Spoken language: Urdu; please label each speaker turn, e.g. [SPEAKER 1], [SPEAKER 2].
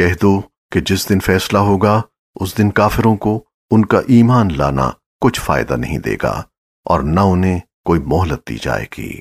[SPEAKER 1] کہہ دو کہ جس دن فیصلہ ہوگا، اس دن کافروں کو ان کا ایمان لانا کچھ فائدہ نہیں دے گا اور نہ انہیں کوئی مہلت دی جائے گی۔